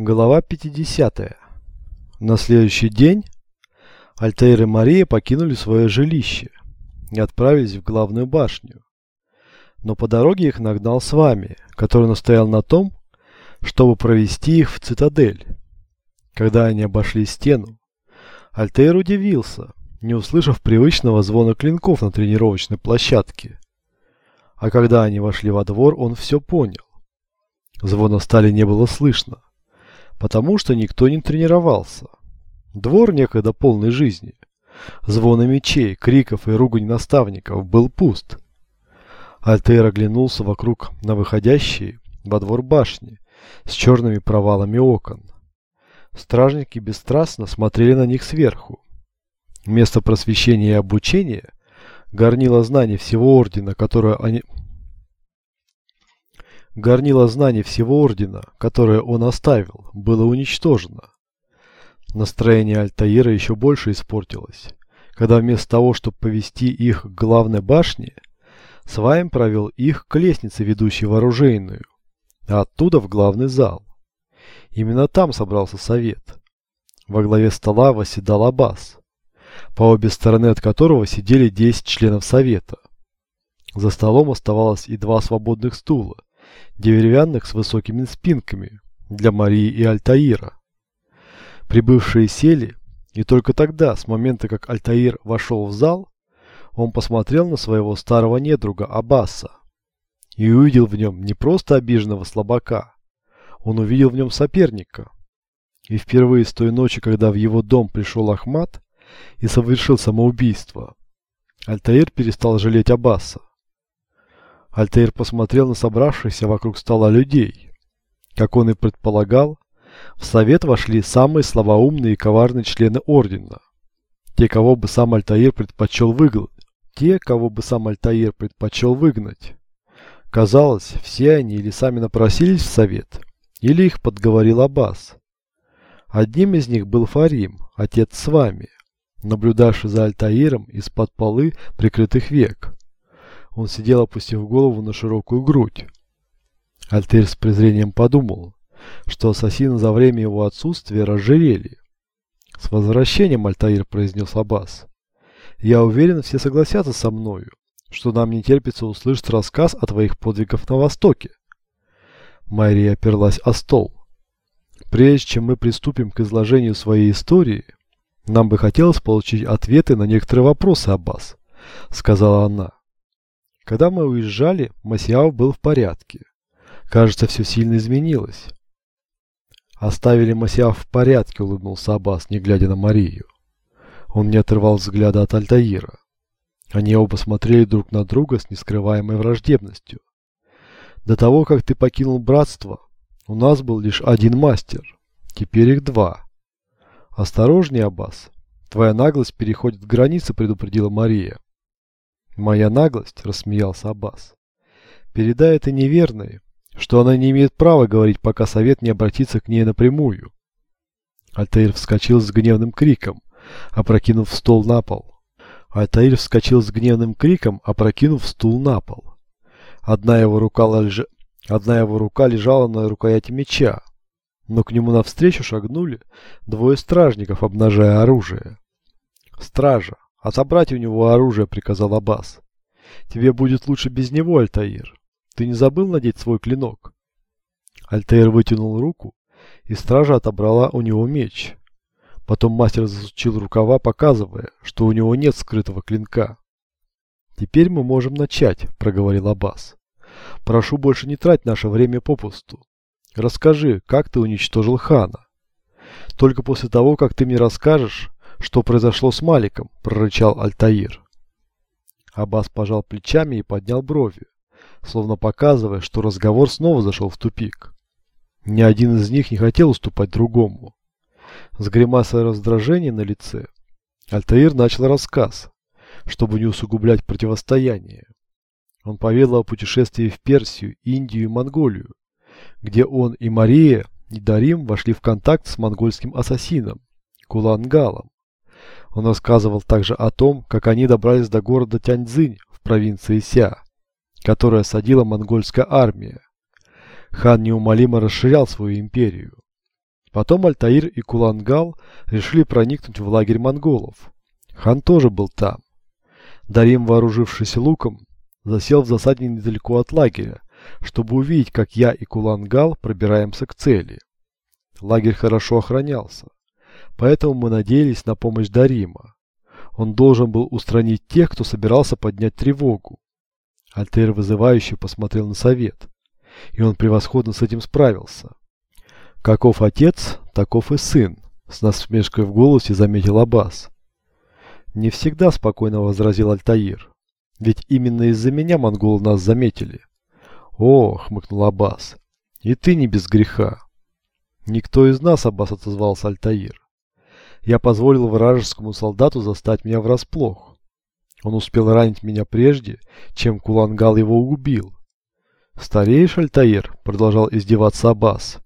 Глава 50. На следующий день Альтаир и Мария покинули свое жилище и отправились в главную башню. Но по дороге их нагнал с вами, который настоял на том, чтобы провести их в цитадель. Когда они обошли стену, Альтаир удивился, не услышав привычного звона клинков на тренировочной площадке. А когда они вошли во двор, он все понял. Звона стали не было слышно, потому что никто не тренировался. Двор, некогда полной жизни, звона мечей, криков и ругань наставников, был пуст. Альтер оглянулся вокруг на выходящие во двор башни с черными провалами окон. Стражники бесстрастно смотрели на них сверху. Место просвещения и обучения горнило знаний всего ордена, которое они... Горнило знаний всего ордена, которое он оставил, было уничтожено. Настроение Альтаира еще больше испортилось, когда вместо того, чтобы повести их к главной башне, Свайм провел их к лестнице, ведущей в оружейную, а оттуда в главный зал. Именно там собрался совет. Во главе стола восседал Аббас по обе стороны от которого сидели 10 членов совета. За столом оставалось и два свободных стула, деревянных с высокими спинками, для Марии и Альтаира. Прибывшие сели, и только тогда, с момента как Альтаир вошел в зал, он посмотрел на своего старого недруга Аббаса и увидел в нем не просто обиженного слабака, он увидел в нем соперника. И впервые с той ночи, когда в его дом пришел Ахмат, и совершил самоубийство. Альтаир перестал жалеть Аббаса. Альтаир посмотрел на собравшихся вокруг стола людей. Как он и предполагал, в совет вошли самые слабоумные и коварные члены ордена. Те, кого бы сам Альтаир предпочел выгнать. Те, кого бы сам Альтаир предпочел выгнать. Казалось, все они или сами напросились в совет, или их подговорил Аббас. Одним из них был Фарим, отец с вами наблюдавший за Альтаиром из-под полы прикрытых век. Он сидел, опустив голову на широкую грудь. Альтаир с презрением подумал, что ассасины за время его отсутствия разжирели. «С возвращением, Альтаир», — произнес Аббас. «Я уверен, все согласятся со мною, что нам не терпится услышать рассказ о твоих подвигах на Востоке». Майрия оперлась о стол. «Прежде чем мы приступим к изложению своей истории, нам бы хотелось получить ответы на некоторые вопросы, Аббас, сказала она. Когда мы уезжали, Масиав был в порядке. Кажется, все сильно изменилось. Оставили Масиав в порядке, улыбнулся Аббас, не глядя на Марию. Он не отрывал взгляда от Альтаира. Они оба смотрели друг на друга с нескрываемой враждебностью. До того, как ты покинул братство, у нас был лишь один мастер. Теперь их два. «Осторожнее, Аббас. Твоя наглость переходит границы», — предупредила Мария. «Моя наглость?» — рассмеялся Аббас. «Передай это неверной, что она не имеет права говорить, пока совет не обратится к ней напрямую». Альтаир вскочил с гневным криком, опрокинув стол на пол. Альтаир вскочил с гневным криком, опрокинув стул на пол. Одна его рука, лж... Одна его рука лежала на рукояти меча, но к нему навстречу шагнули двое стражников, обнажая оружие. «Стража, отобрать у него оружие», — приказал Аббас. «Тебе будет лучше без него, Альтаир. Ты не забыл надеть свой клинок?» Альтаир вытянул руку, и стража отобрала у него меч. Потом мастер засучил рукава, показывая, что у него нет скрытого клинка. «Теперь мы можем начать», — проговорил Аббас. «Прошу больше не трать наше время попусту. Расскажи, как ты уничтожил хана? Только после того, как ты мне расскажешь, что произошло с Маликом, прорычал Альтаир. Аббас пожал плечами и поднял брови, словно показывая, что разговор снова зашел в тупик. Ни один из них не хотел уступать другому. С гримасой раздражения на лице Альтаир начал рассказ, чтобы не усугублять противостояние. Он поведал о путешествии в Персию, Индию и Монголию, где он и Мария и Дарим вошли в контакт с монгольским ассасином Кулангалом. Он рассказывал также о том, как они добрались до города Тяньцзинь в провинции Ся, которая осадила монгольская армия. Хан неумолимо расширял свою империю. Потом Альтаир и Кулангал решили проникнуть в лагерь монголов. Хан тоже был там. Дарим, вооружившись луком, засел в засаде недалеко от лагеря, чтобы увидеть, как я и Кулангал пробираемся к цели. Лагерь хорошо охранялся, поэтому мы надеялись на помощь Дарима. Он должен был устранить тех, кто собирался поднять тревогу. Альтер вызывающе посмотрел на совет, и он превосходно с этим справился. Каков отец, таков и сын, с насмешкой в голосе заметил Аббас. Не всегда спокойно возразил Альтаир. Ведь именно из-за меня монголы нас заметили. О, хмыкнул Аббас. И ты не без греха. Никто из нас, Аббас отозвался Альтаир. Я позволил вражескому солдату застать меня врасплох. Он успел ранить меня прежде, чем Кулангал его убил. «Стареешь, Альтаир?» – продолжал издеваться Аббас.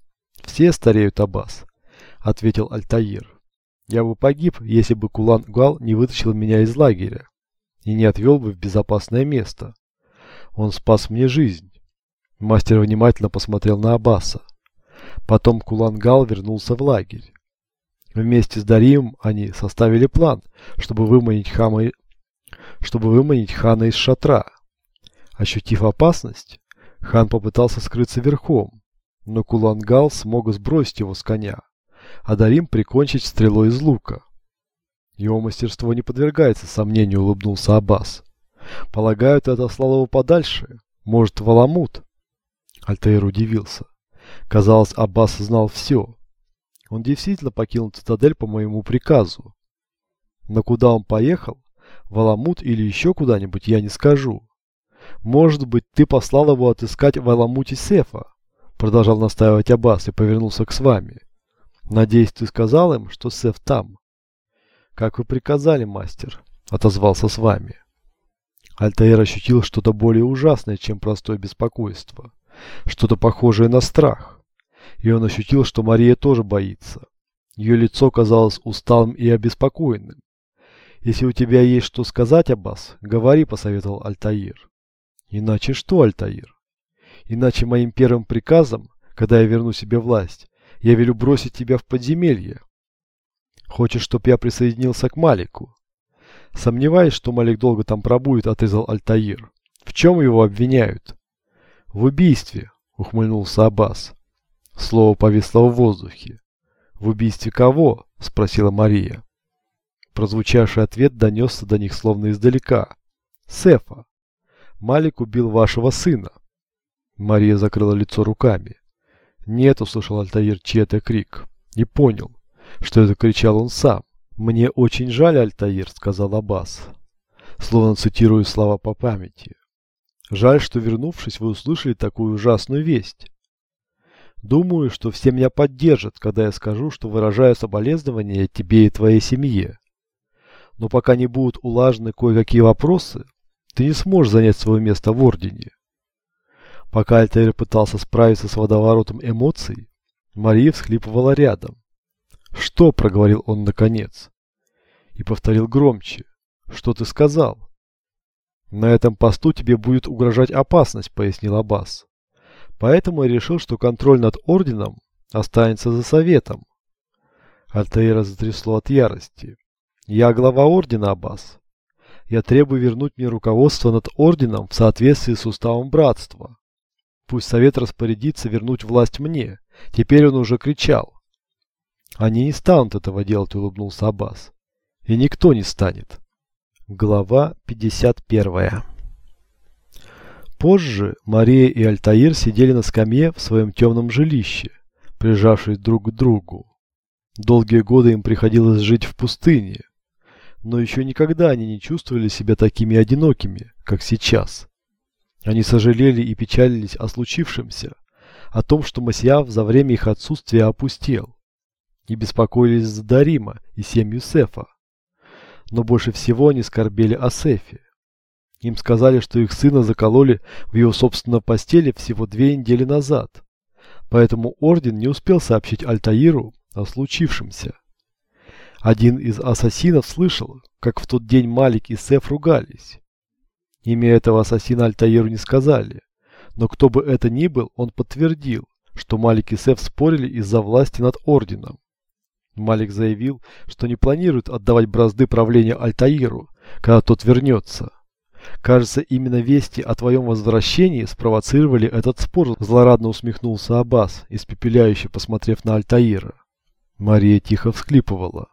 «Все стареют, Аббас», – ответил Альтаир. «Я бы погиб, если бы Кулангал не вытащил меня из лагеря и не отвел бы в безопасное место. Он спас мне жизнь». Мастер внимательно посмотрел на Аббаса. Потом Кулангал вернулся в лагерь. Вместе с Дарием они составили план, чтобы выманить Хама чтобы выманить хана из шатра. Ощутив опасность, хан попытался скрыться верхом, но Кулангал смог сбросить его с коня, а Дарим прикончить стрелой из лука. Его мастерство не подвергается сомнению, улыбнулся Аббас. Полагаю, ты отослал его подальше? Может, в Аламут? Альтаир удивился. Казалось, Аббас знал все. Он действительно покинул цитадель по моему приказу. Но куда он поехал, в Аламут или еще куда-нибудь, я не скажу. Может быть, ты послал его отыскать в Аламуте Сефа? Продолжал настаивать Аббас и повернулся к с вами. Надеюсь, ты сказал им, что Сеф там. Как вы приказали, мастер, отозвался с вами. Альтаир ощутил что-то более ужасное, чем простое беспокойство. Что-то похожее на страх. И он ощутил, что Мария тоже боится. Ее лицо казалось усталым и обеспокоенным. «Если у тебя есть что сказать, Аббас, говори», — посоветовал Альтаир. «Иначе что, Альтаир? Иначе моим первым приказом, когда я верну себе власть, я велю бросить тебя в подземелье. Хочешь, чтоб я присоединился к Малику?» «Сомневаюсь, что Малик долго там пробудет», — отрезал Альтаир. «В чем его обвиняют?» «В убийстве», — ухмыльнулся Аббас. Слово повисло в воздухе. «В убийстве кого?» — спросила Мария. Прозвучавший ответ донесся до них словно издалека. «Сефа! Малик убил вашего сына!» Мария закрыла лицо руками. «Нет», — услышал Альтаир чей-то крик. И понял, что это кричал он сам. «Мне очень жаль, Альтаир», — сказал Аббас, словно цитирую слова по памяти. «Жаль, что, вернувшись, вы услышали такую ужасную весть. Думаю, что все меня поддержат, когда я скажу, что выражаю соболезнования тебе и твоей семье. Но пока не будут улажены кое-какие вопросы, ты не сможешь занять свое место в Ордене. Пока Альтаир пытался справиться с водоворотом эмоций, Мария всхлипывала рядом. «Что?» – проговорил он наконец. И повторил громче. «Что ты сказал?» «На этом посту тебе будет угрожать опасность», – пояснил Аббас. «Поэтому я решил, что контроль над Орденом останется за Советом». Альтаира затрясло от ярости. Я глава ордена, Аббас. Я требую вернуть мне руководство над орденом в соответствии с уставом братства. Пусть совет распорядится вернуть власть мне. Теперь он уже кричал. Они не станут этого делать, улыбнулся Аббас. И никто не станет. Глава 51 Позже Мария и Альтаир сидели на скамье в своем темном жилище, прижавшись друг к другу. Долгие годы им приходилось жить в пустыне, но еще никогда они не чувствовали себя такими одинокими, как сейчас. Они сожалели и печалились о случившемся, о том, что Масьяв за время их отсутствия опустел, и беспокоились за Дарима и семью Сефа. Но больше всего они скорбели о Сефе. Им сказали, что их сына закололи в его собственной постели всего две недели назад, поэтому Орден не успел сообщить Альтаиру о случившемся. Один из ассасинов слышал, как в тот день Малик и Сеф ругались. Имя этого ассасина Альтаиру не сказали, но кто бы это ни был, он подтвердил, что Малик и Сеф спорили из-за власти над Орденом. Малик заявил, что не планирует отдавать бразды правления Альтаиру, когда тот вернется. Кажется, именно вести о твоем возвращении спровоцировали этот спор, злорадно усмехнулся Аббас, испепеляюще посмотрев на Альтаира. Мария тихо всхлипывала.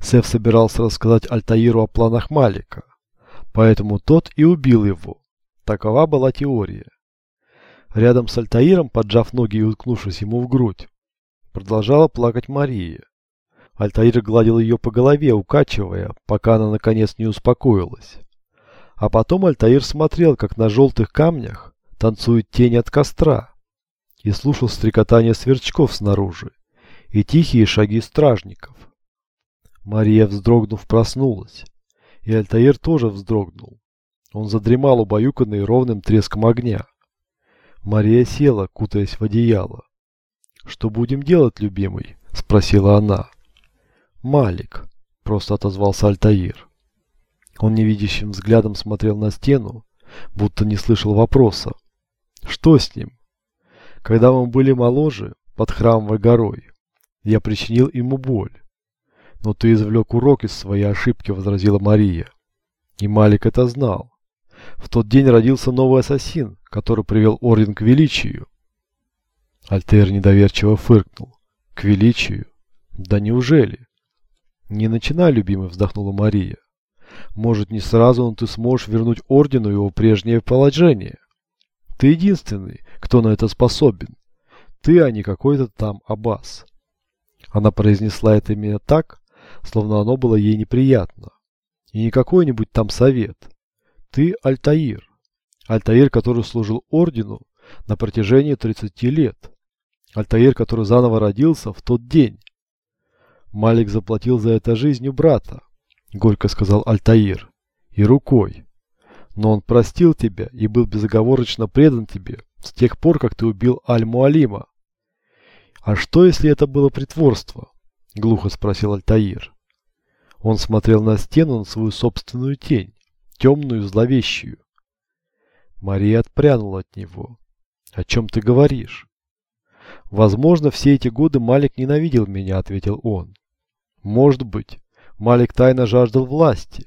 Сеф собирался рассказать Альтаиру о планах Малика, поэтому тот и убил его. Такова была теория. Рядом с Альтаиром, поджав ноги и уткнувшись ему в грудь, продолжала плакать Мария. Альтаир гладил ее по голове, укачивая, пока она наконец не успокоилась. А потом Альтаир смотрел, как на желтых камнях танцует тень от костра, и слушал стрекотание сверчков снаружи и тихие шаги стражников. Мария, вздрогнув, проснулась, и Альтаир тоже вздрогнул. Он задремал убаюканный ровным треском огня. Мария села, кутаясь в одеяло. «Что будем делать, любимый?» – спросила она. «Малик», – просто отозвался Альтаир. Он невидящим взглядом смотрел на стену, будто не слышал вопроса. «Что с ним?» «Когда мы были моложе, под храмовой горой, я причинил ему боль. Но ты извлек урок из своей ошибки», – возразила Мария. И Малик это знал. В тот день родился новый ассасин, который привел Орден к величию. Альтер недоверчиво фыркнул. К величию? Да неужели? Не начинай, любимый, вздохнула Мария. Может, не сразу, но ты сможешь вернуть Ордену его прежнее положение. Ты единственный, кто на это способен. Ты, а не какой-то там Аббас. Она произнесла это именно так, словно оно было ей неприятно. И не какой-нибудь там совет. Ты Альтаир. Альтаир, который служил ордену на протяжении 30 лет. Альтаир, который заново родился в тот день. Малик заплатил за это жизнью брата, горько сказал Альтаир, и рукой. Но он простил тебя и был безоговорочно предан тебе с тех пор, как ты убил Аль-Муалима. А что, если это было притворство? Глухо спросил Альтаир. Он смотрел на стену, на свою собственную тень темную, зловещую. Мария отпрянула от него. «О чем ты говоришь?» «Возможно, все эти годы Малик ненавидел меня», — ответил он. «Может быть, Малик тайно жаждал власти,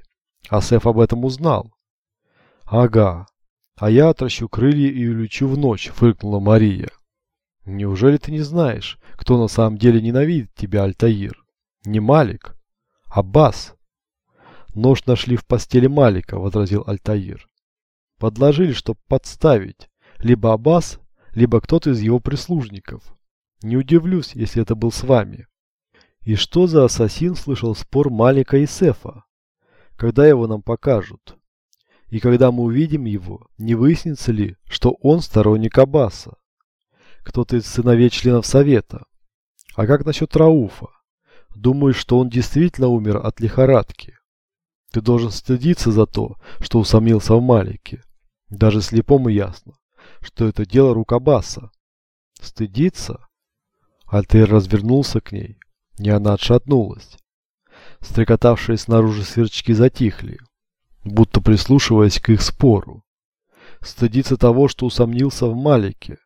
а Сеф об этом узнал». «Ага, а я отращу крылья и улечу в ночь», — фыркнула Мария. «Неужели ты не знаешь, кто на самом деле ненавидит тебя, Альтаир? Не Малик, а Бас?» Нож нашли в постели Малика, возразил Альтаир. Подложили, чтоб подставить. Либо Аббас, либо кто-то из его прислужников. Не удивлюсь, если это был с вами. И что за ассасин слышал спор Малика и Сефа? Когда его нам покажут? И когда мы увидим его, не выяснится ли, что он сторонник Аббаса? Кто-то из сыновей членов Совета. А как насчет Рауфа? Думаю, что он действительно умер от лихорадки. Ты должен стыдиться за то, что усомнился в Малике. Даже слепому ясно, что это дело рук Аббаса. Стыдиться? Альтер развернулся к ней, и она отшатнулась. Стрекотавшие снаружи сверчки затихли, будто прислушиваясь к их спору. Стыдиться того, что усомнился в Малике.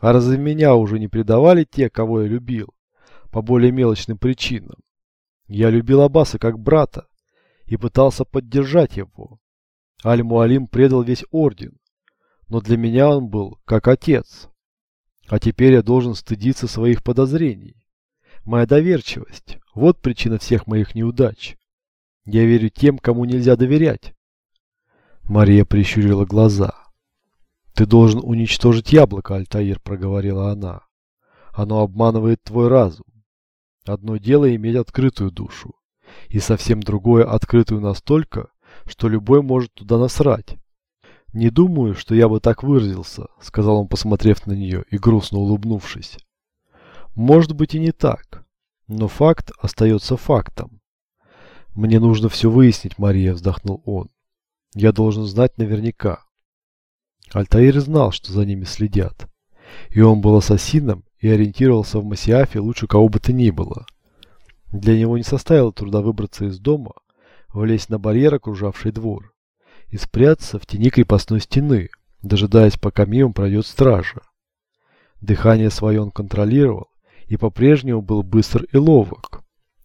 А разве меня уже не предавали те, кого я любил, по более мелочным причинам? Я любил Аббаса как брата, и пытался поддержать его. Аль-Муалим предал весь орден, но для меня он был как отец. А теперь я должен стыдиться своих подозрений. Моя доверчивость – вот причина всех моих неудач. Я верю тем, кому нельзя доверять. Мария прищурила глаза. «Ты должен уничтожить яблоко, Альтаир», – проговорила она. «Оно обманывает твой разум. Одно дело иметь открытую душу, и совсем другое открытую настолько, что любой может туда насрать. «Не думаю, что я бы так выразился», — сказал он, посмотрев на нее и грустно улыбнувшись. «Может быть и не так, но факт остается фактом». «Мне нужно все выяснить, Мария», — вздохнул он. «Я должен знать наверняка». Альтаир знал, что за ними следят. И он был ассасином и ориентировался в Масиафе лучше кого бы то ни было. Для него не составило труда выбраться из дома, влезть на барьер, окружавший двор, и спрятаться в тени крепостной стены, дожидаясь, пока мимо пройдет стража. Дыхание свое он контролировал и по-прежнему был быстр и ловок.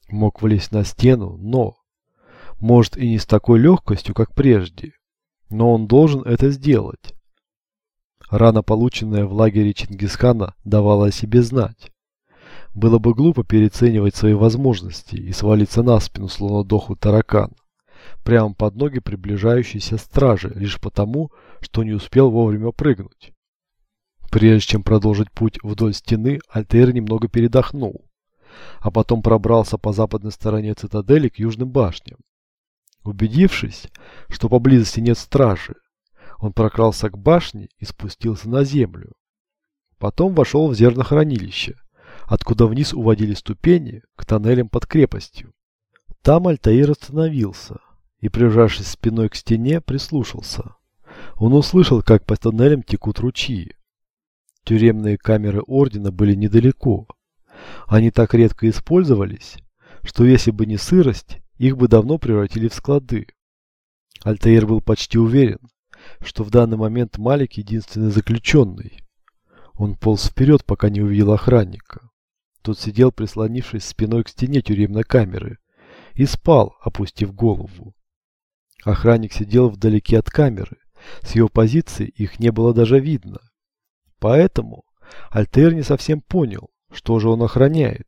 Мог влезть на стену, но... Может и не с такой легкостью, как прежде. Но он должен это сделать. Рана, полученная в лагере Чингисхана, давала о себе знать. Было бы глупо переоценивать свои возможности и свалиться на спину, словно дохлый таракан, прямо под ноги приближающейся стражи, лишь потому, что не успел вовремя прыгнуть. Прежде чем продолжить путь вдоль стены, Альтер немного передохнул, а потом пробрался по западной стороне цитадели к южным башням. Убедившись, что поблизости нет стражи, он прокрался к башне и спустился на землю. Потом вошел в зернохранилище, откуда вниз уводили ступени к тоннелям под крепостью. Там Альтаир остановился и, прижавшись спиной к стене, прислушался. Он услышал, как по тоннелям текут ручьи. Тюремные камеры Ордена были недалеко. Они так редко использовались, что если бы не сырость, их бы давно превратили в склады. Альтаир был почти уверен, что в данный момент Малик единственный заключенный. Он полз вперед, пока не увидел охранника. Тот сидел, прислонившись спиной к стене тюремной камеры, и спал, опустив голову. Охранник сидел вдалеке от камеры. С его позиции их не было даже видно. Поэтому Альтер не совсем понял, что же он охраняет.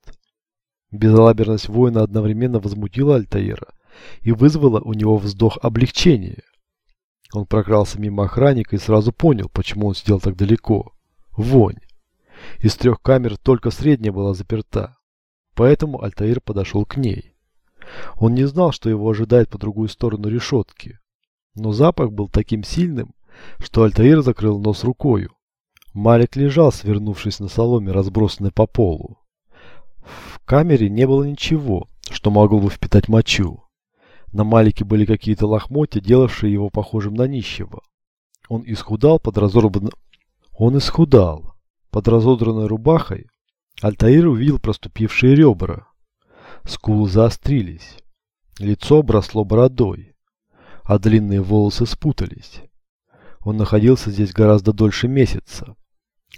Безалаберность воина одновременно возмутила Альтаира и вызвала у него вздох облегчения. Он прокрался мимо охранника и сразу понял, почему он сидел так далеко. Вонь. Из трех камер только средняя была заперта. Поэтому Альтаир подошел к ней. Он не знал, что его ожидает по другую сторону решетки. Но запах был таким сильным, что Альтаир закрыл нос рукою. Малик лежал, свернувшись на соломе, разбросанной по полу. В камере не было ничего, что могло бы впитать мочу. На Малике были какие-то лохмотья, делавшие его похожим на нищего. Он исхудал под разорванным... Он исхудал. Под разодранной рубахой Альтаир увидел проступившие ребра. Скулы заострились. Лицо обросло бородой, а длинные волосы спутались. Он находился здесь гораздо дольше месяца.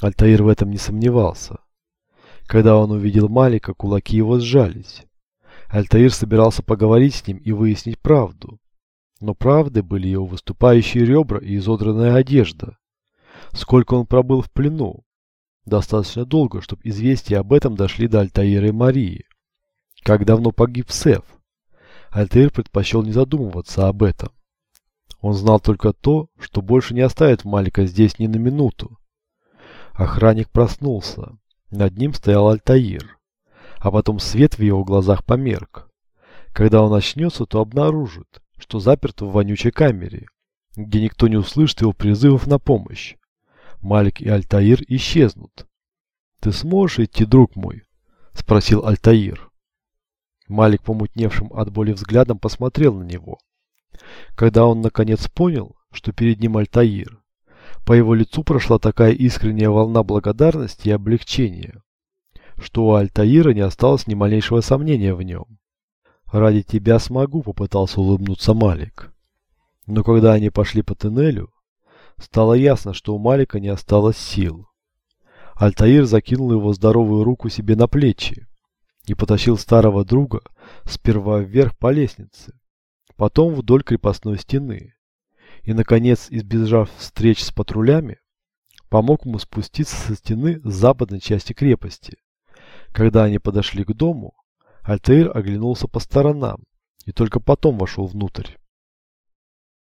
Альтаир в этом не сомневался. Когда он увидел Малика, кулаки его сжались. Альтаир собирался поговорить с ним и выяснить правду. Но правды были его выступающие ребра и изодранная одежда. Сколько он пробыл в плену? Достаточно долго, чтобы известия об этом дошли до Альтаира и Марии. Как давно погиб Сеф? Альтаир предпочел не задумываться об этом. Он знал только то, что больше не оставит Малика здесь ни на минуту. Охранник проснулся. Над ним стоял Альтаир. А потом свет в его глазах померк. Когда он очнется, то обнаружит, что заперт в вонючей камере, где никто не услышит его призывов на помощь. Малик и Альтаир исчезнут. «Ты сможешь идти, друг мой?» – спросил Альтаир. Малик, помутневшим от боли взглядом, посмотрел на него. Когда он наконец понял, что перед ним Альтаир, по его лицу прошла такая искренняя волна благодарности и облегчения, что у Альтаира не осталось ни малейшего сомнения в нем. «Ради тебя смогу», — попытался улыбнуться Малик. Но когда они пошли по туннелю, Стало ясно, что у Малика не осталось сил. Альтаир закинул его здоровую руку себе на плечи и потащил старого друга сперва вверх по лестнице, потом вдоль крепостной стены и, наконец, избежав встреч с патрулями, помог ему спуститься со стены с западной части крепости. Когда они подошли к дому, Альтаир оглянулся по сторонам и только потом вошел внутрь.